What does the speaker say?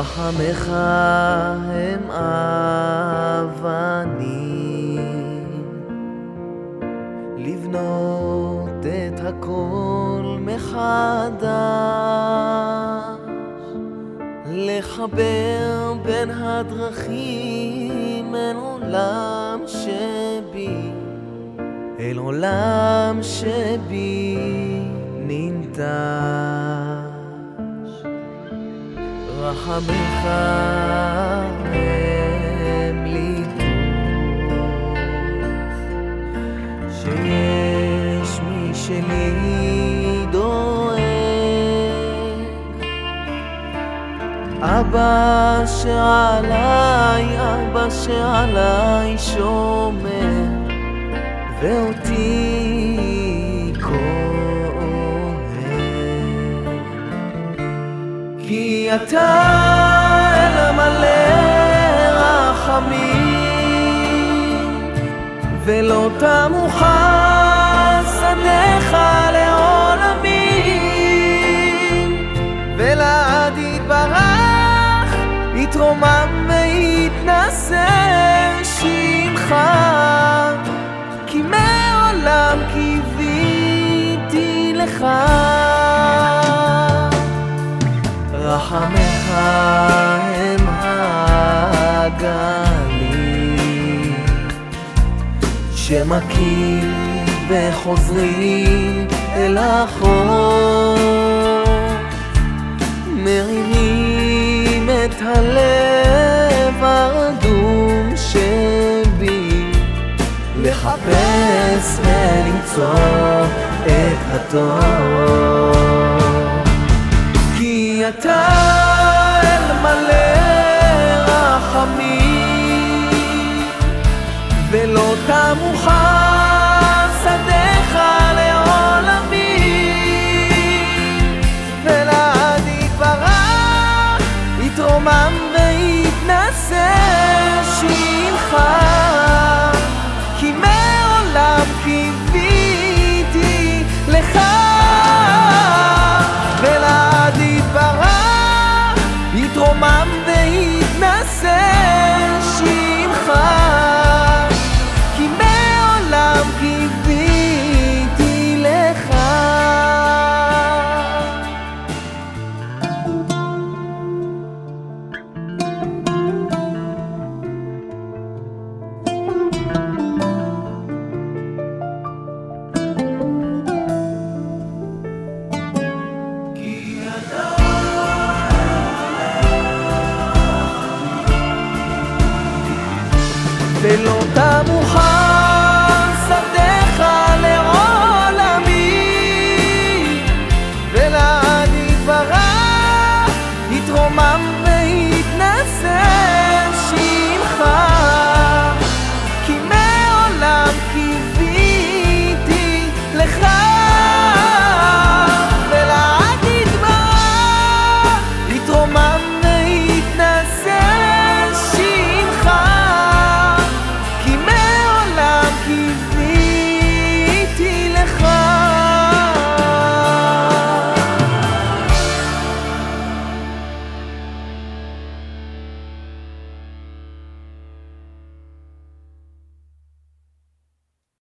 רחמך הם אבנים. לבנות את הכל מחדש לחבר בין הדרכים אל עולם שבי אל עולם שבי ננטש. רחמך הם לי שיש מי אבא שעליי, אבא שעליי שומר ואותי כהן. כי אתה אל מלא רחמים ולא תמוך יתרומם ויתנשא שמך. כי מעולם קיוויתי לך. רחמך הם הגלים שמכים וחוזרים אל החור. מרימים את הלב הרדום שבי לחפש ולמצוא את הטוב. כי אתה אל מלא רחמים ולא תמוך שלא תמוכה